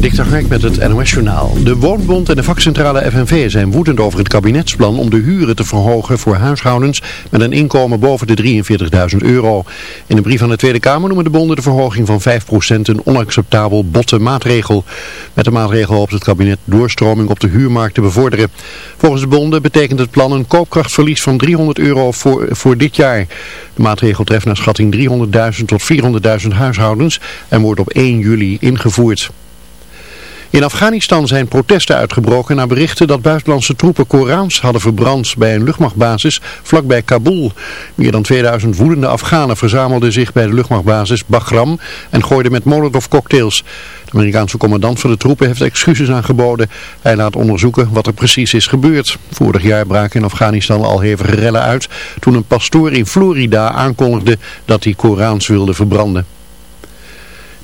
Dikter Hark met het NOS Journaal. De Woonbond en de vakcentrale FNV zijn woedend over het kabinetsplan om de huren te verhogen voor huishoudens met een inkomen boven de 43.000 euro. In een brief aan de Tweede Kamer noemen de bonden de verhoging van 5% een onacceptabel botte maatregel. Met de maatregel hoopt het kabinet doorstroming op de huurmarkt te bevorderen. Volgens de bonden betekent het plan een koopkrachtverlies van 300 euro voor dit jaar. De maatregel treft naar schatting 300.000 tot 400.000 huishoudens en wordt op 1 juli ingevoerd. In Afghanistan zijn protesten uitgebroken na berichten dat buitenlandse troepen Korans hadden verbrand bij een luchtmachtbasis vlakbij Kabul. Meer dan 2000 woedende Afghanen verzamelden zich bij de luchtmachtbasis Bagram en gooiden met Molotov-cocktails. De Amerikaanse commandant van de troepen heeft excuses aangeboden. Hij laat onderzoeken wat er precies is gebeurd. Vorig jaar braken in Afghanistan al hevige rellen uit toen een pastoor in Florida aankondigde dat hij Korans wilde verbranden.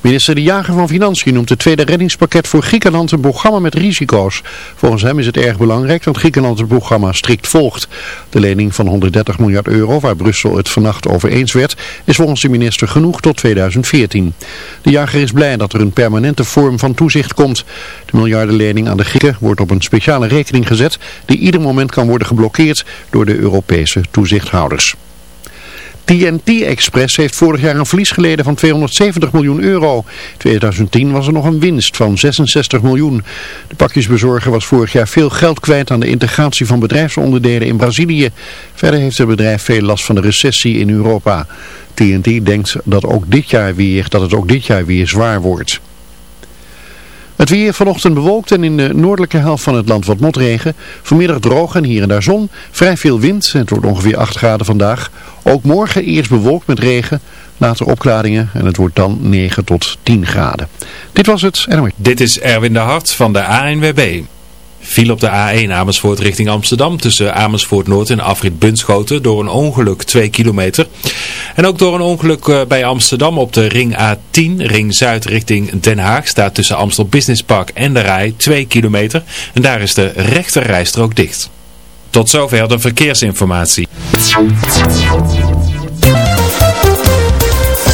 Minister De Jager van Financiën noemt het tweede reddingspakket voor Griekenland een programma met risico's. Volgens hem is het erg belangrijk dat Griekenland het programma strikt volgt. De lening van 130 miljard euro, waar Brussel het vannacht over eens werd, is volgens de minister genoeg tot 2014. De Jager is blij dat er een permanente vorm van toezicht komt. De miljardenlening aan de Grieken wordt op een speciale rekening gezet die ieder moment kan worden geblokkeerd door de Europese toezichthouders. TNT Express heeft vorig jaar een verlies geleden van 270 miljoen euro. In 2010 was er nog een winst van 66 miljoen. De pakjesbezorger was vorig jaar veel geld kwijt aan de integratie van bedrijfsonderdelen in Brazilië. Verder heeft het bedrijf veel last van de recessie in Europa. TNT denkt dat, ook dit jaar weer, dat het ook dit jaar weer zwaar wordt. Het weer vanochtend bewolkt en in de noordelijke helft van het land wat motregen. Vanmiddag droog en hier en daar zon. Vrij veel wind. Het wordt ongeveer 8 graden vandaag. Ook morgen eerst bewolkt met regen. Later opklaringen en het wordt dan 9 tot 10 graden. Dit was het. Dit is Erwin de Hart van de ANWB. Viel op de A1 Amersfoort richting Amsterdam tussen Amersfoort Noord en Afrit Bunschoten door een ongeluk 2 kilometer. En ook door een ongeluk eh, bij Amsterdam op de ring A10, ring Zuid richting Den Haag, staat tussen Amstel Business Park en de Rij 2 kilometer. En daar is de rechter rijstrook dicht. Tot zover de verkeersinformatie.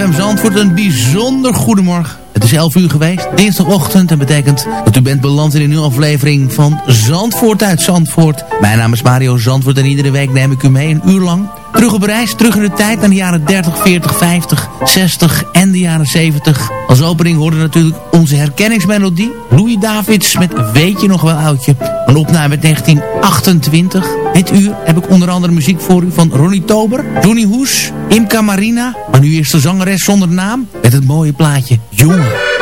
TFM Zandvoort, een bijzonder goedemorgen. Het is 11 uur geweest, dinsdagochtend. Dat betekent dat u bent beland in een nieuwe aflevering van Zandvoort uit Zandvoort. Mijn naam is Mario Zandvoort en iedere week neem ik u mee een uur lang. Terug op reis, terug in de tijd naar de jaren 30, 40, 50, 60 en de jaren 70. Als opening hoorde natuurlijk onze herkenningsmelodie. Louis Davids met Weet je nog wel oudje. Een opname uit 1928. Dit uur heb ik onder andere muziek voor u van Ronnie Tober, Johnny Hoes, Imka Marina. Maar nu eerst de zangeres zonder naam met het mooie plaatje Jongen. Jongen,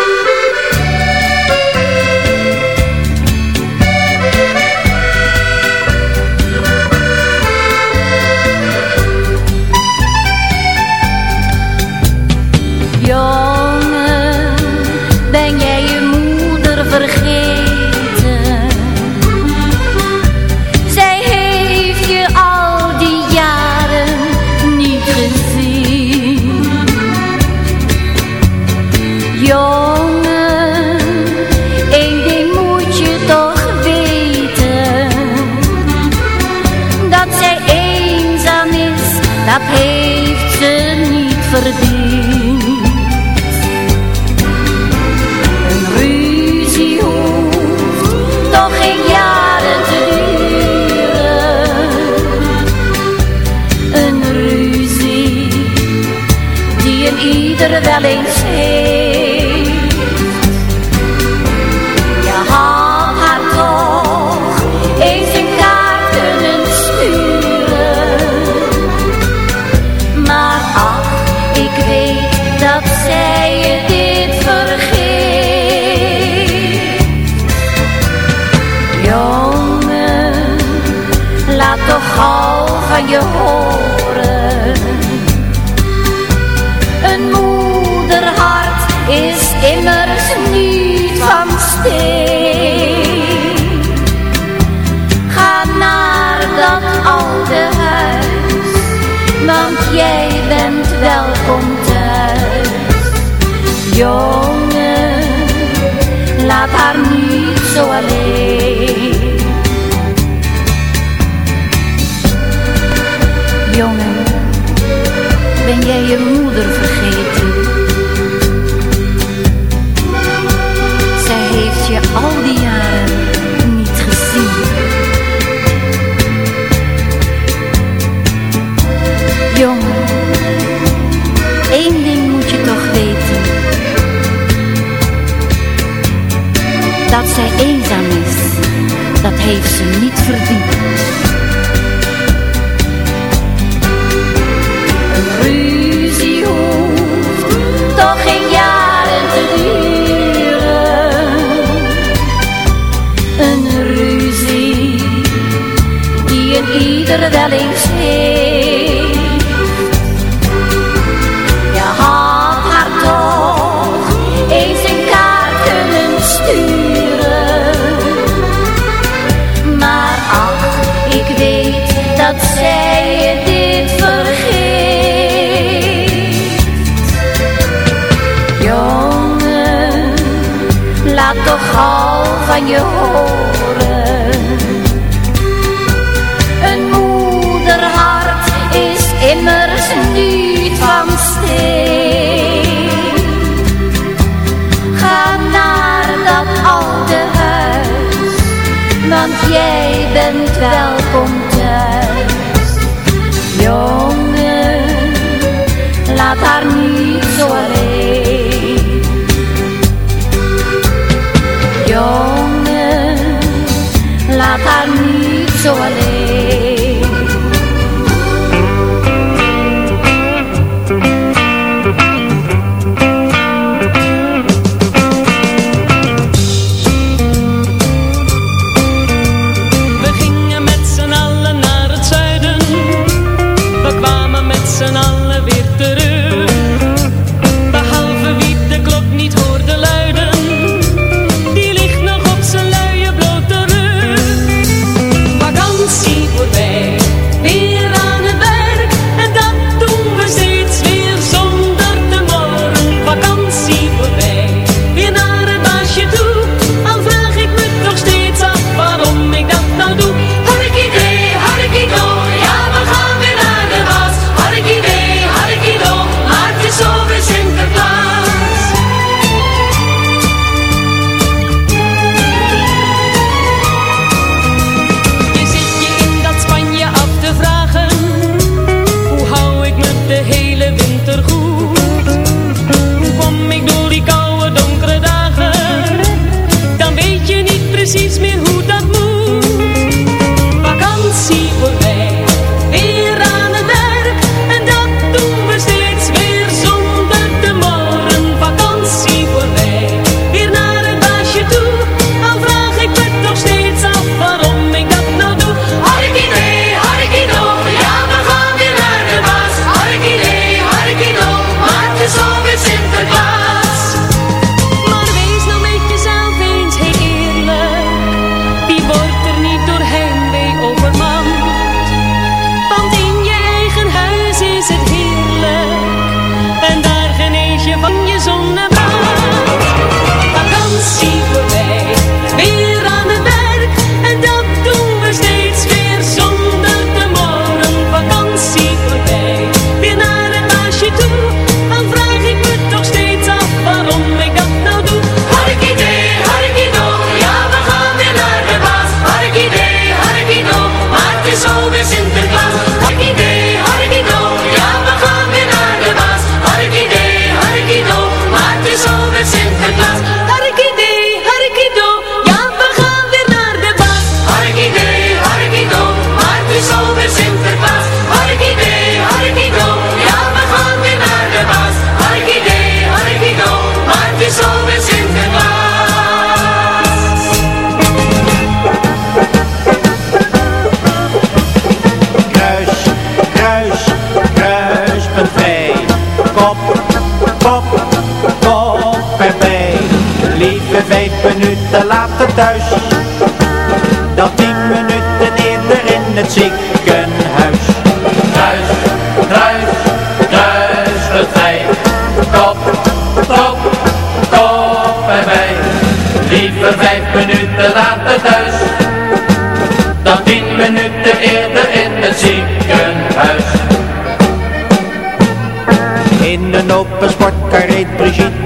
zij eenzaam is, dat heeft ze niet verdiend. Een Ruzie hoeft toch geen jaren te duren. Een ruzie die in ieder wel eens heeft. dat toch al van je horen. Een moederhart is immers niet van steen. Ga naar dat oude huis, want jij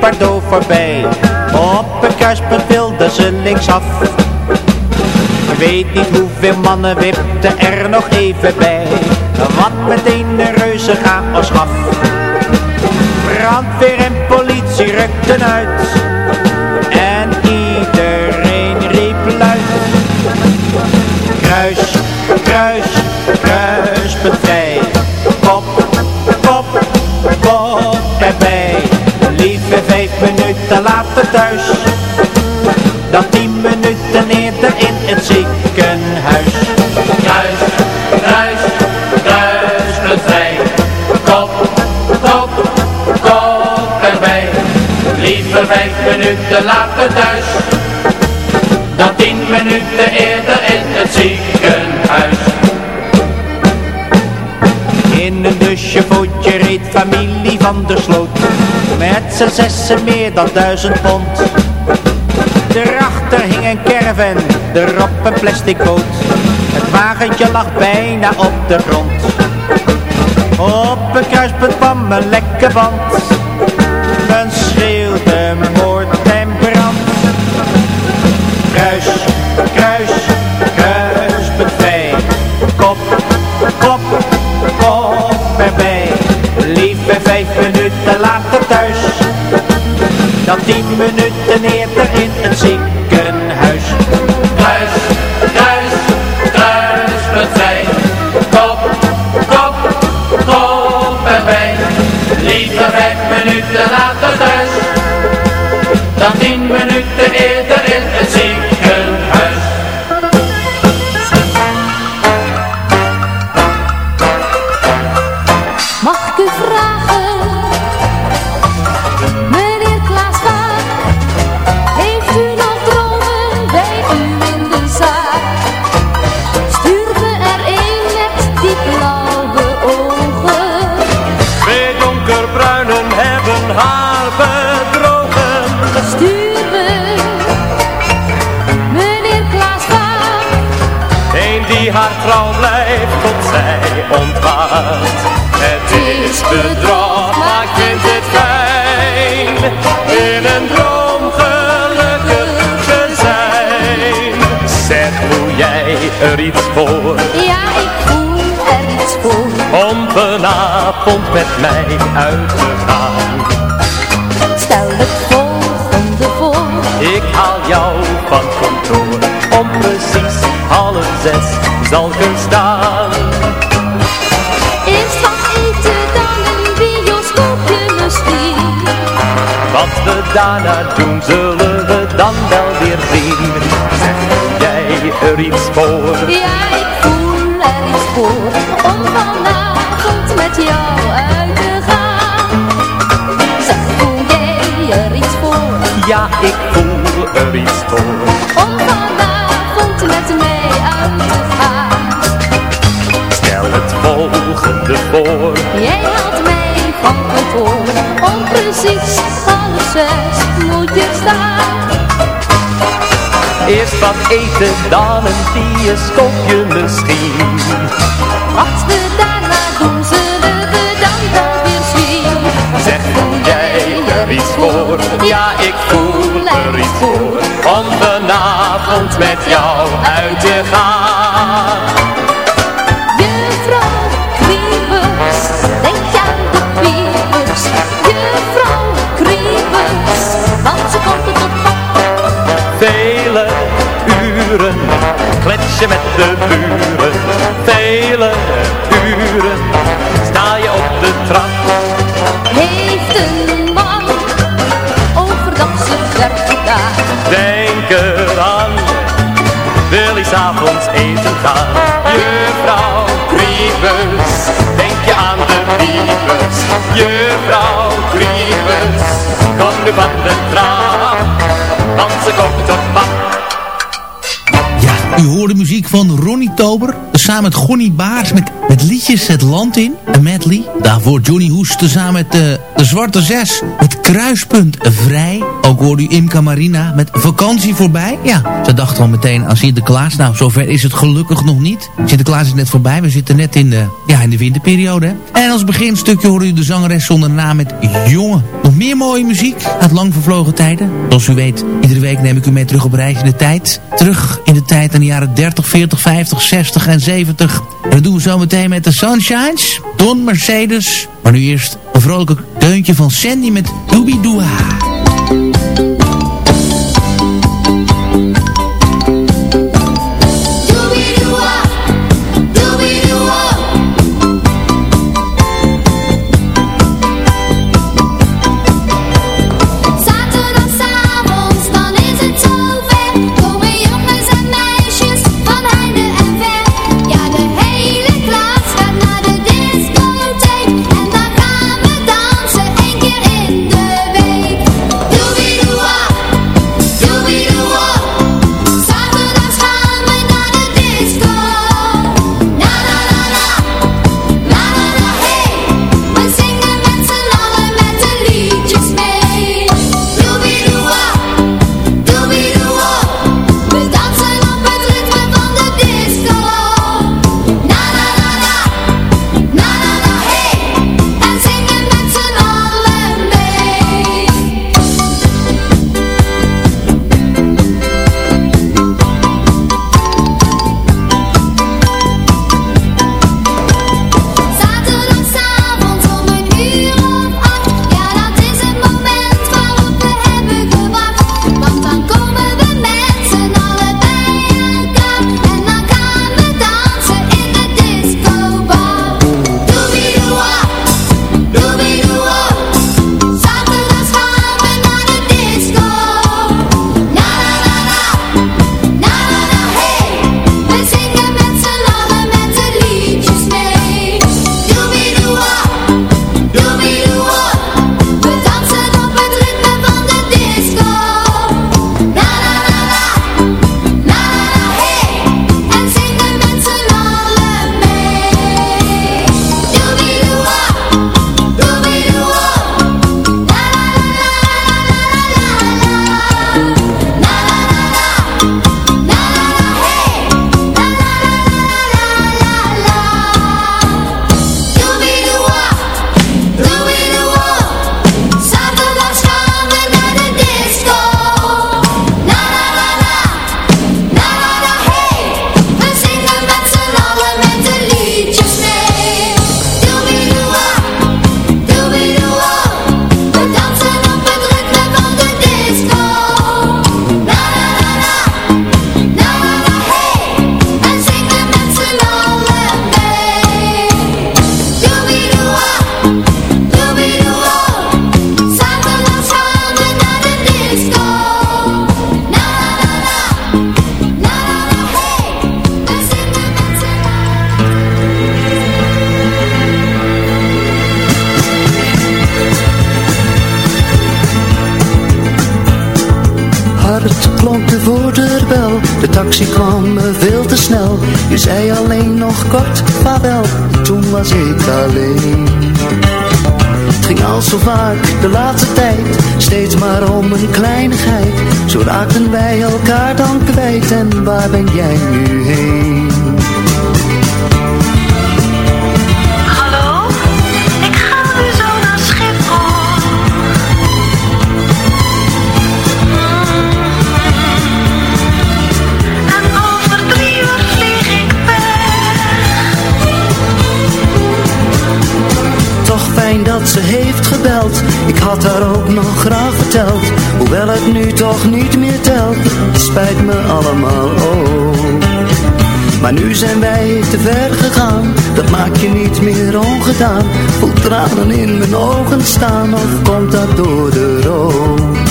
Bardot voorbij. Op een kruispunt wilde ze linksaf. Weet niet hoeveel mannen wipte er nog even bij. Wat meteen een reuze chaos gaf. Brandweer en politie rukten uit. Het ziekenhuis. Kruis, kruis, vrij. Kop, kop, kop erbij. Liever vijf minuten later thuis. Dan tien minuten eerder in het ziekenhuis. In een dusjevootje reed familie van der Sloot. Met z'n zessen meer dan duizend pond. Daarachter hing een caravan, erop een plastic boot. Het wagentje lag bijna op de grond. Op een kruispunt kwam een lekke band. Vanavond met mij uit te gaan. Stel het volgende voor. Ik haal jou van kantoor. Om precies half zes zal ik er staan. Eerst wat eten, dan een bioscoopje misschien. Wat we daarna doen, zullen we dan wel weer zien. Zeg jij er iets voor? Voel er iets voor. Om vanavond met jou uit te gaan. Zeg, voel jij er iets voor? Ja, ik voel er iets voor. Om vanavond met mij uit te gaan. Stel het volgende voor. Jij haalt mij van kantoor. Om precies half zes moet je staan. Eerst wat eten, dan een bioscoopje misschien. Wat we daarna doen, zullen we dan wel weer zien. Zeg, voel jij er iets voor? Ja, ik voel er iets voor. Om vanavond met jou uit te gaan. Uren klets je met de buren. Vele uren sta je op de trap. Heeft een man overdag zijn werk gedaan. Denk eraan, wil hij s'avonds eten gaan. Juffrouw Kriebus, denk je aan de piepers. Juffrouw Kriebus, kom nu van de trap, want ze komt op pap. U hoort hoorde muziek van Ronnie Tober. Samen met Gonnie Baars met, met liedjes Het Land in. Een medley. Daarvoor Johnny Hoes samen met de, de Zwarte Zes. Het Kruispunt Vrij. Ook hoorde u Imca Marina met Vakantie voorbij. Ja, ze dachten al meteen aan Sinterklaas. Nou, zover is het gelukkig nog niet. Sinterklaas is net voorbij. We zitten net in de, ja, in de winterperiode. En als beginstukje hoorde u de zangeres zonder naam met Jongen. Nog meer mooie muziek uit lang vervlogen tijden. Zoals u weet, iedere week neem ik u mee terug op reis in de tijd. Terug in de tijd aan jaren 30, 40, 50, 60 en 70. En dat doen we zo meteen met de Sunshines, Don Mercedes. Maar nu eerst een vrolijke deuntje van Sandy met Doobie Doa. Raakten wij elkaar dan kwijt en waar ben jij nu allemaal ook. Maar nu zijn wij te ver gegaan, dat maakt je niet meer ongedaan. Voel tranen in mijn ogen staan, of komt dat door de rook?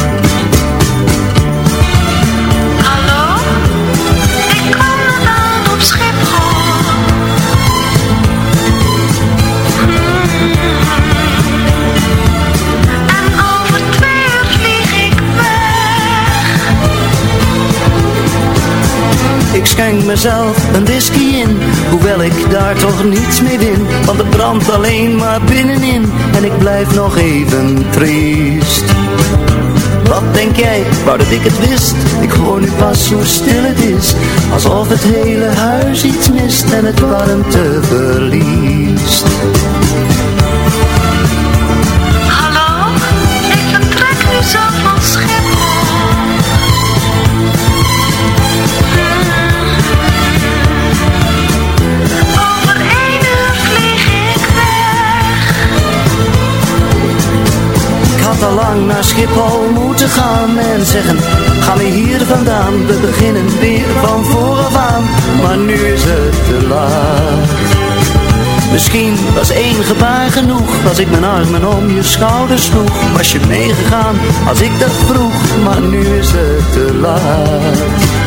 Schenk mezelf een whisky in. Hoewel ik daar toch niets mee win. Want het brandt alleen maar binnenin. En ik blijf nog even triest. Wat denk jij, wou dat ik het wist? Ik hoor nu pas hoe stil het is. Alsof het hele huis iets mist En het warmte verliest al lang naar Schiphol moeten gaan en zeggen Ga me hier vandaan, we beginnen weer van vooraf aan. Maar nu is het te laat. Misschien was één gebaar genoeg Als ik mijn armen om je schouders sloeg. Was je meegegaan als ik dat vroeg Maar nu is het te laat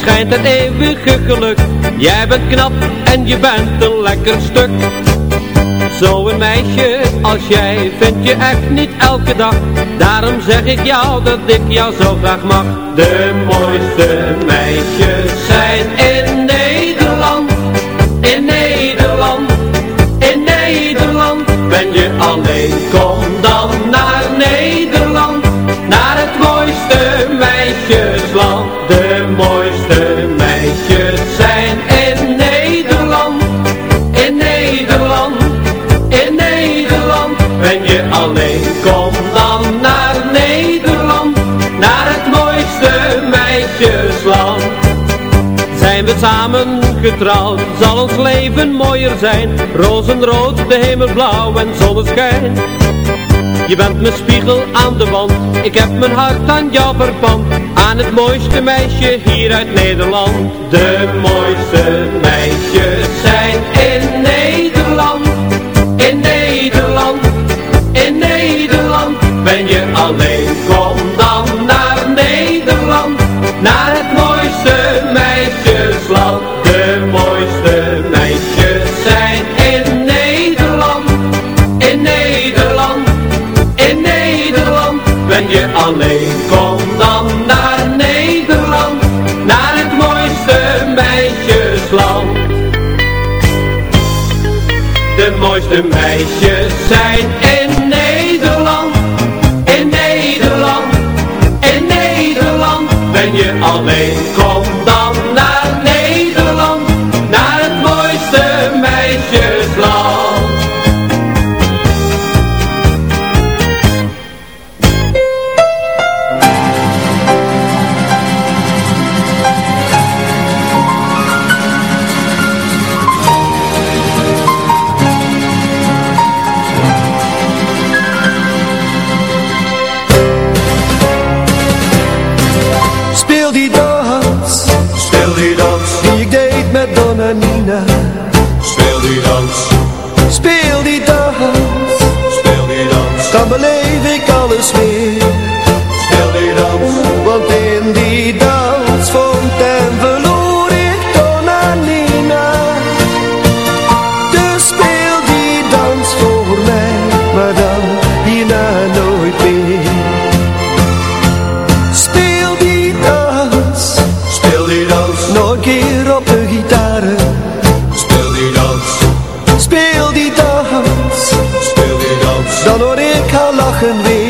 schijnt het eeuwige geluk. Jij bent knap en je bent een lekker stuk. Zo'n meisje als jij vind je echt niet elke dag. Daarom zeg ik jou dat ik jou zo graag mag. De mooiste meisjes zijn in Nederland. In Nederland, in Nederland. Ben je alleen, kom samen getrouwd, zal ons leven mooier zijn, rozenrood, de hemel blauw en zonneschijn. Je bent mijn spiegel aan de wand, ik heb mijn hart aan jou verpand, aan het mooiste meisje hier uit Nederland. De mooiste meisjes zijn De meisjes zijn kan hoor ik haar lachen weer.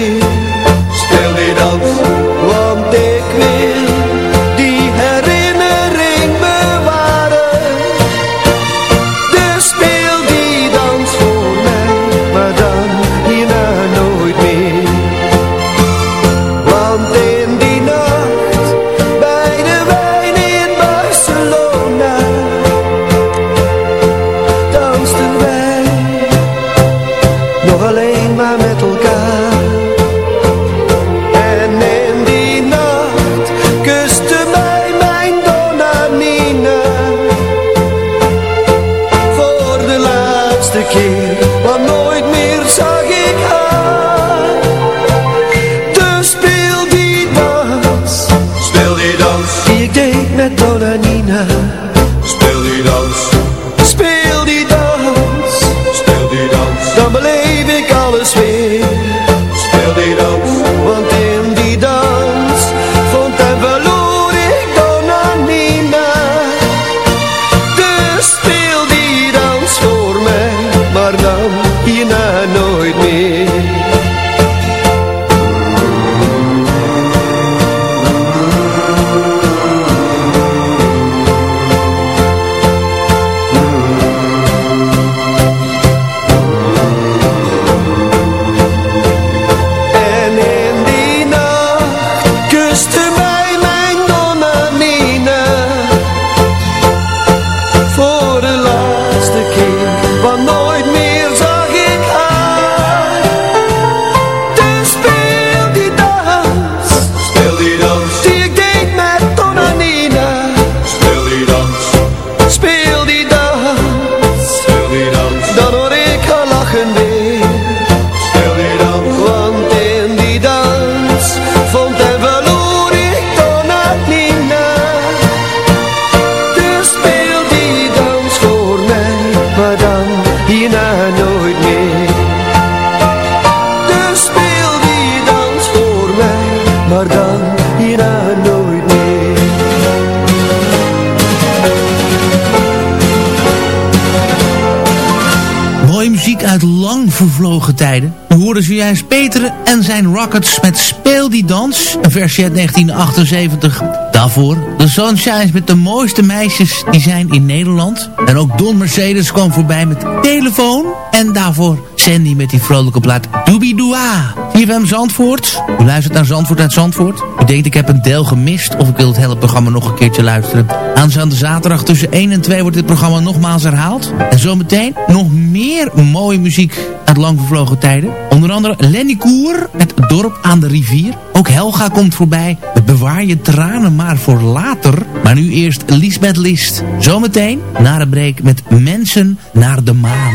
We hoorden zojuist Peter en zijn Rockets met Speel die dans, een versie uit 1978. Daarvoor de Sunshines met de mooiste meisjes die zijn in Nederland. En ook Don Mercedes kwam voorbij met Telefoon. En daarvoor Sandy met die vrolijke plaat Doobie-Doa. CFM Zandvoort. U luistert naar Zandvoort uit Zandvoort. U denkt ik heb een deel gemist of ik wil het hele programma nog een keertje luisteren. Aanstaande zaterdag tussen 1 en 2 wordt dit programma nogmaals herhaald. En zometeen nog meer mooie muziek uit lang vervlogen tijden. Onder andere Lenny Koer met Dorp aan de rivier. Ook Helga komt voorbij Bewaar je tranen maar voor later. Maar nu eerst Lisbeth List. Zometeen na de break met Mensen naar de maan.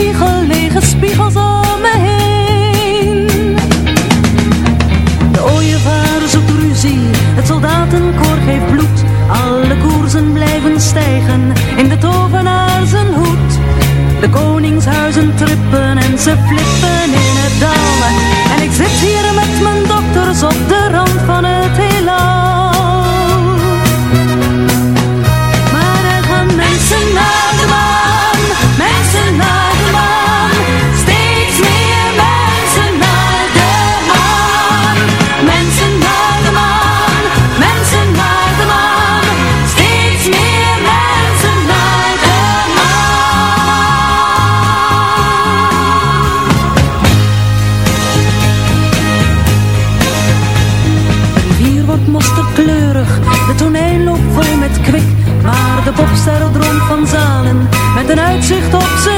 Spiegel lege spiegels om me heen. De ooievaar zoekt ruzie, het soldatenkoor geeft bloed. Alle koersen blijven stijgen in de tovenaar zijn hoed. De koningshuizen trippen en ze flippen bobster droomt van zalen, met een uitzicht op zijn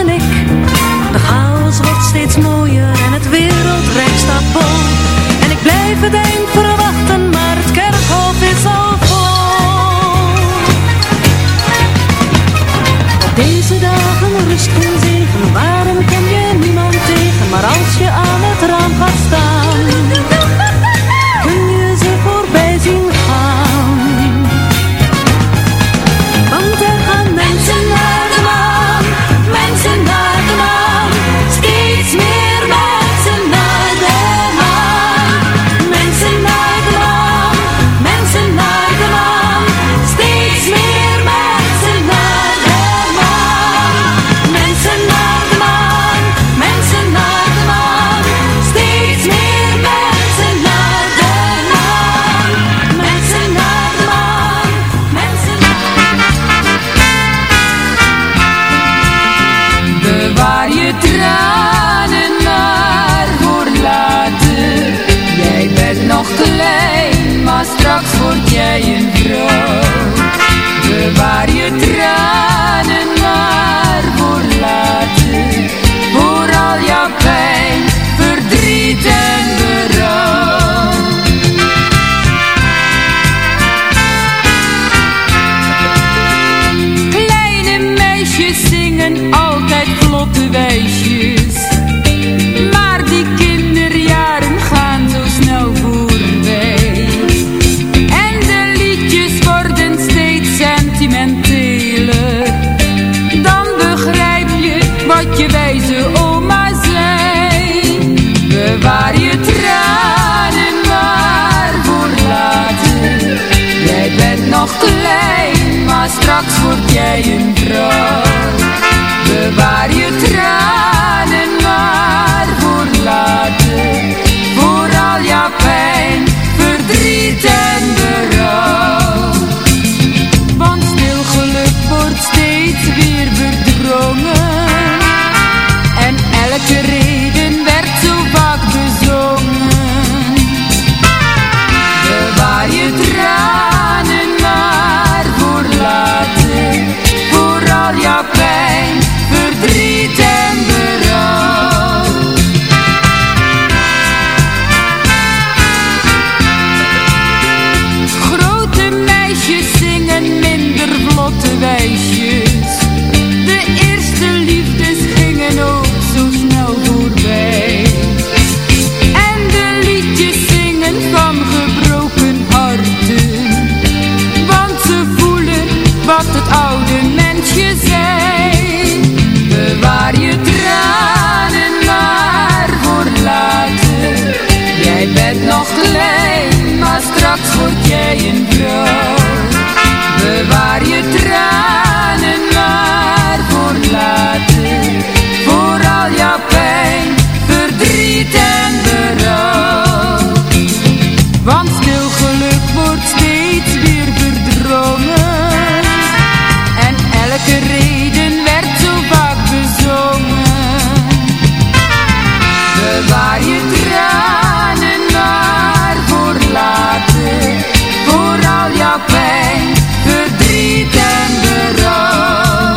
Bewaar je tranen maar voor later. Voor al jouw pijn, verdriet en berouw.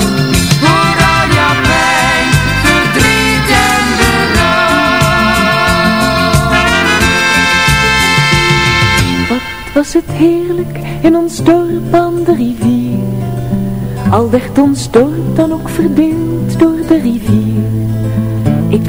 Voor al jouw pijn, verdriet en Wat was het heerlijk in ons dorp aan de rivier. Al werd ons dorp dan ook verdeeld door de rivier.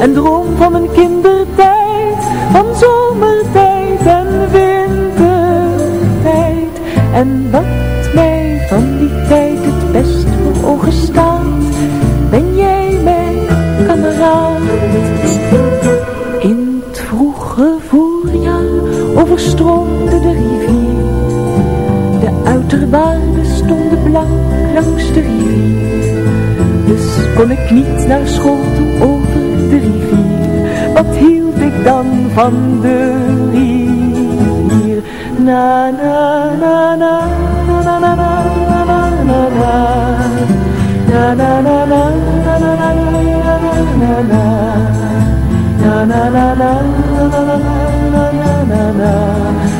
en droom van mijn kindertijd. Van zomertijd en wintertijd. En wat mij van die tijd het best voor ogen staat. Ben jij mijn kameraad? In het vroege voorjaar overstroomde de rivier. De uiterwaarden stonden blank langs de rivier. Dus kon ik niet naar school toe rivier. Wat hield ik dan van de rivier? Na na na na na na na na na na na na na na na Mijn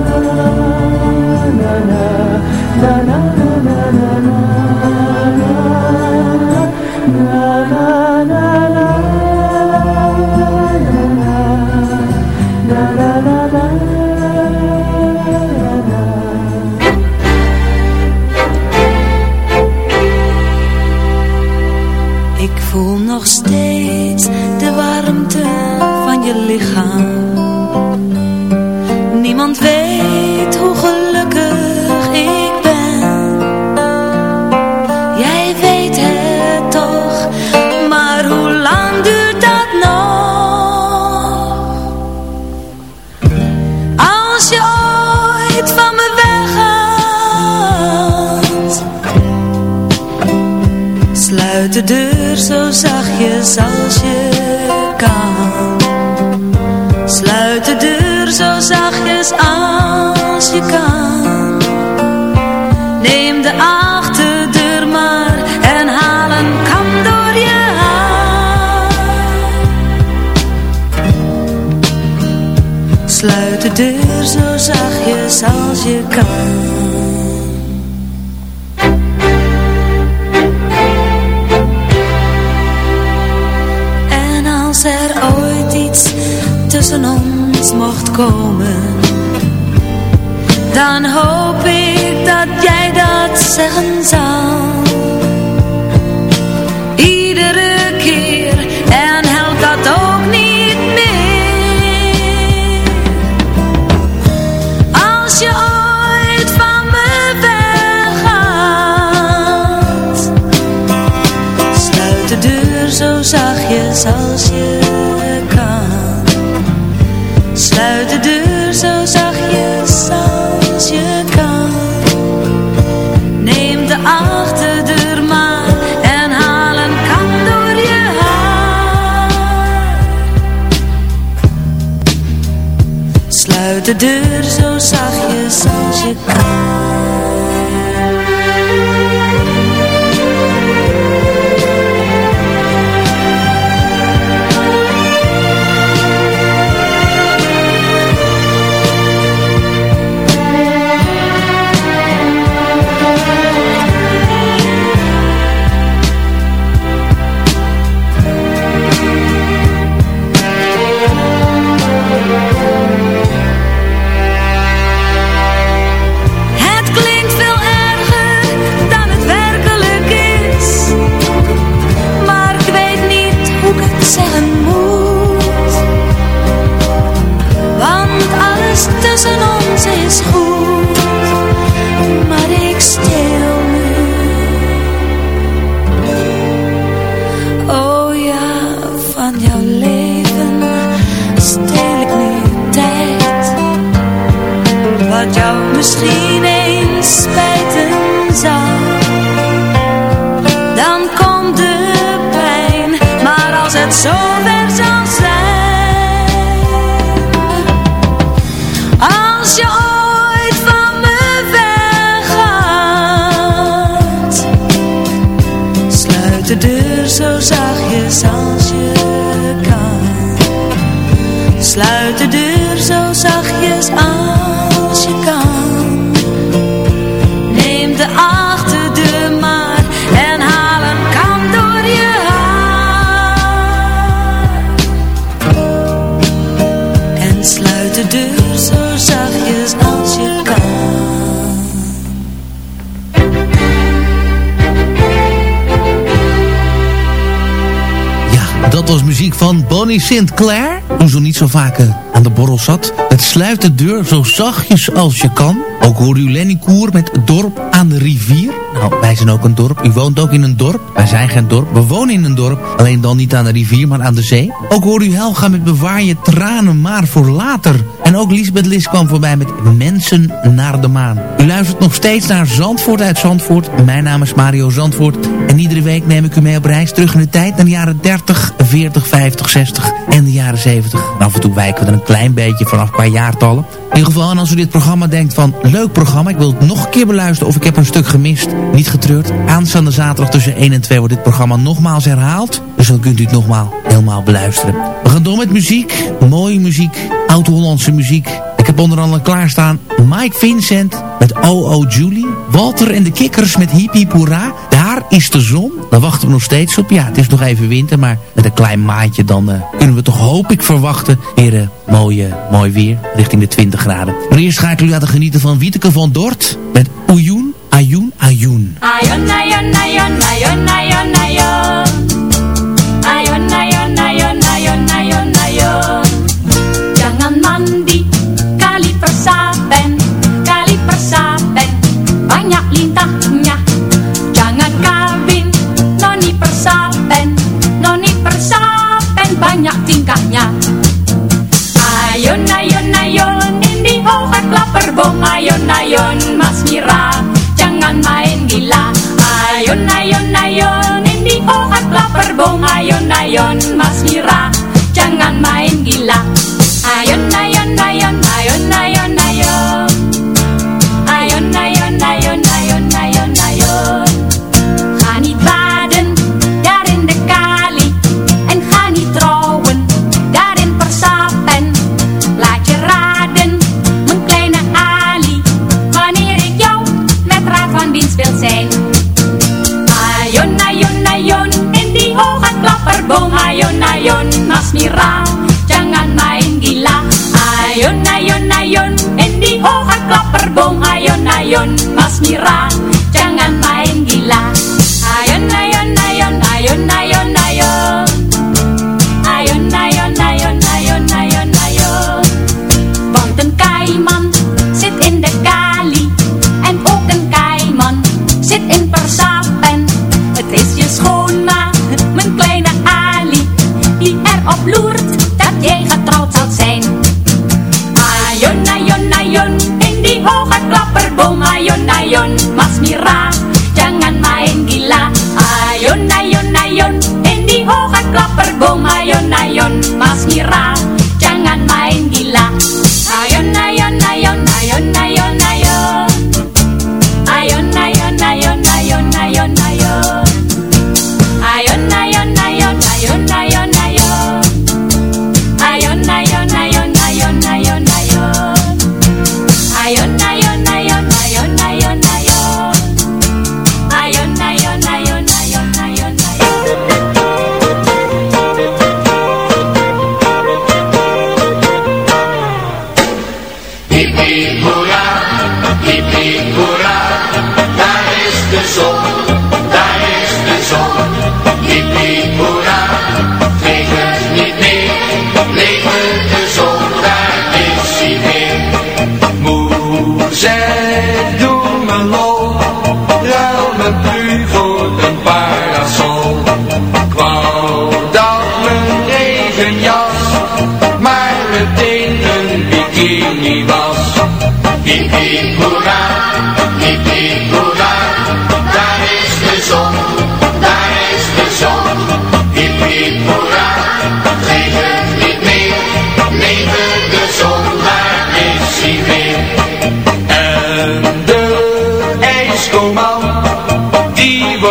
Ik voel nog steeds de warmte van je lichaam. Zachtjes als je kan. Neem de achterdeur maar en haal een kam door je haar. Sluit de deur zo zachtjes als je kan. En als er ooit iets tussen ons mocht komen, dan hoop ik dat jij dat zeggen zal. Deur zo zachtjes als je kan. so that Bonnie Sinclair. Toen ze niet zo vaak eh, aan de borrel zat. Het sluit de deur zo zachtjes als je kan. Ook hoor u Lenny Koer met Dorp aan de rivier. Nou, wij zijn ook een dorp. U woont ook in een dorp. Wij zijn geen dorp. We wonen in een dorp. Alleen dan niet aan de rivier, maar aan de zee. Ook hoor u Helga met Bewaar je tranen maar voor later. En ook Lisbeth Lis kwam voorbij met Mensen naar de maan. U luistert nog steeds naar Zandvoort uit Zandvoort. Mijn naam is Mario Zandvoort. En iedere week neem ik u mee op reis terug in de tijd naar de jaren 30, 40, 50, 60 en de jaren 70. En af en toe wijken we er een klein beetje vanaf qua jaartallen. In ieder geval, en als u dit programma denkt van leuk programma, ik wil het nog een keer beluisteren of ik heb een stuk gemist, niet getreurd. Aanstaande zaterdag tussen 1 en 2 wordt dit programma nogmaals herhaald. Dus dan kunt u het nogmaals helemaal beluisteren. We gaan door met muziek, mooie muziek, oud-Hollandse muziek. Ik heb onder andere klaarstaan Mike Vincent met O.O. Julie. Walter en de Kikkers met Hiep Hoera. Is de zon. Daar wachten we nog steeds op. Ja, het is nog even winter, maar met een klein maatje dan eh, kunnen we toch hoop ik verwachten weer eh, mooi, eh, mooi weer richting de 20 graden. Maar eerst ga ik u laten genieten van Wieteke van Dort met Oejoen, Ajoen, Ajoen. Ayon, ayon, ayon, ayon,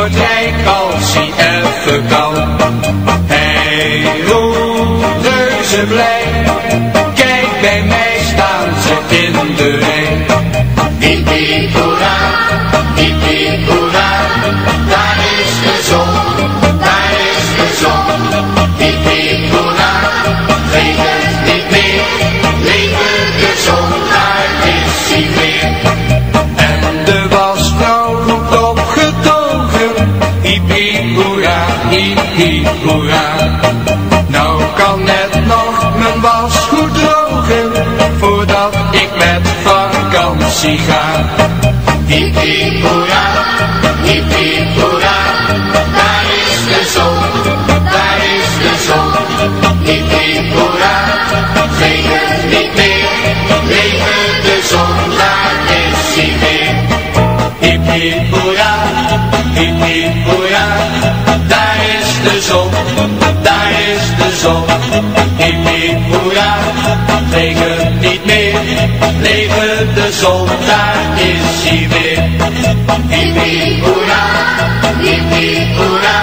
wordt rijk als hij even kan. Hij roept reuze blij, kijk bij mij staan ze in de rij. Hiep, hiep, hoera, vakantie ga. Hiep hoera, hiep hiep hoera, daar is de zon, daar is de zon. Hiep hiep hoera, geen het niet meer, leven de zon, daar is hij weer. Hiep hiep hoera, hiep hiep hoera, daar is de zon, daar is de zon. Hiep hiep hoera, regen niet meer, leven de zon, daar is hij weer. Hiep hoera, hiep hoera,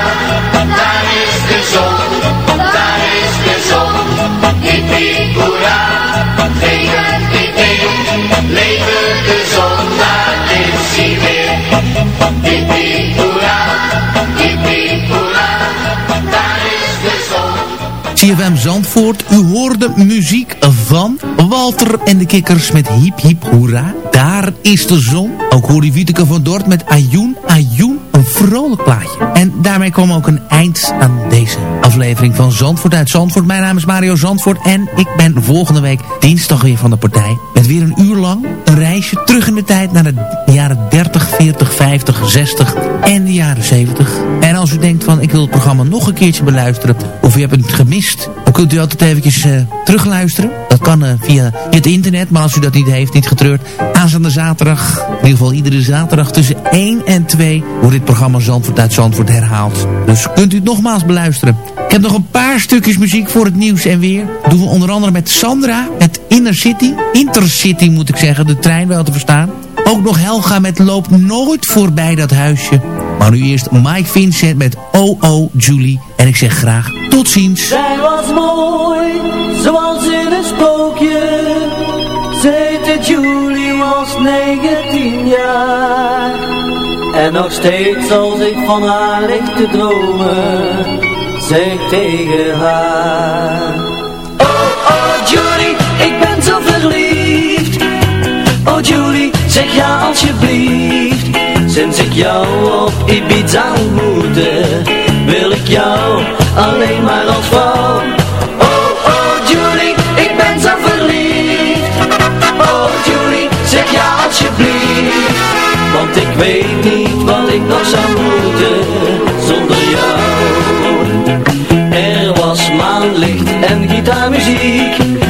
daar is CFM Zandvoort, u hoorde muziek van Walter en de Kikkers met Hiep Hiep Hoera. Daar is de zon. Ook hoorde Wieteke van Dort met Ajoen, Ajoen, een vrolijk plaatje. En daarmee kwam ook een eind aan deze aflevering van Zandvoort uit Zandvoort. Mijn naam is Mario Zandvoort en ik ben volgende week dinsdag weer van de partij. Met weer een uur lang reisje terug in de tijd naar de jaren 30, 40, 50, 60 en de jaren 70. En als u denkt van ik wil het programma nog een keertje beluisteren of u hebt het gemist, dan kunt u altijd eventjes eh, terugluisteren. Dat kan eh, via het internet, maar als u dat niet heeft, niet getreurd. Aanstaande zaterdag, in ieder geval iedere zaterdag tussen 1 en 2 wordt dit programma Zandvoort uit Zandvoort herhaald. Dus kunt u het nogmaals beluisteren. Ik heb nog een paar stukjes muziek voor het nieuws en weer. Doen we onder andere met Sandra, met Inner City. Intercity moet ik zeggen, de trein wel te verstaan. Ook nog Helga met Loop nooit voorbij dat huisje. Maar nu eerst Mike Vincent met OO Julie. En ik zeg graag tot ziens. Zij was mooi, zoals in een sprookje. Ze heette Julie, was 19 jaar. En nog steeds als ik van haar lig te dromen, zeg tegen haar. Oh, oh Julie, ik ben zo verliefd. Oh Julie, zeg ja alsjeblieft. Sinds ik jou op Ibiza ontmoette, wil ik jou alleen maar als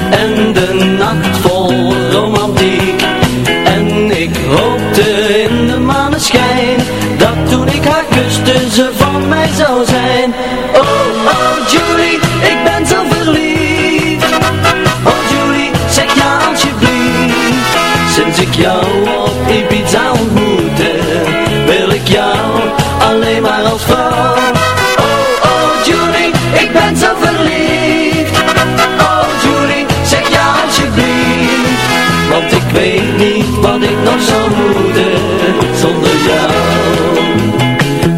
en de nacht vol romantiek. En ik hoopte in de maneschijn dat toen ik haar kuste ze van mij zou zijn. Oh, oh Julie, ik ben zo verliefd. Oh Julie, zeg ja alsjeblieft. Sinds ik jou op Ibiza ontmoette, wil ik jou alleen maar als vrouw. Ik weet niet wat ik nog zou moeten zonder jou.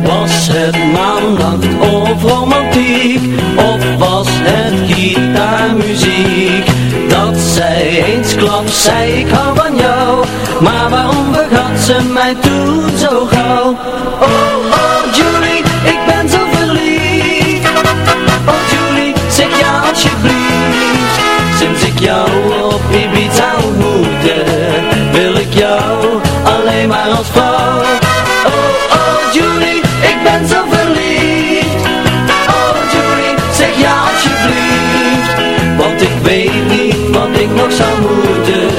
Was het maandag of romantiek, of was het gitaarmuziek? Dat zij eensklaps zei ik hou van jou, maar waarom vergat ze mij toen zo gauw? Oh nog zou moeten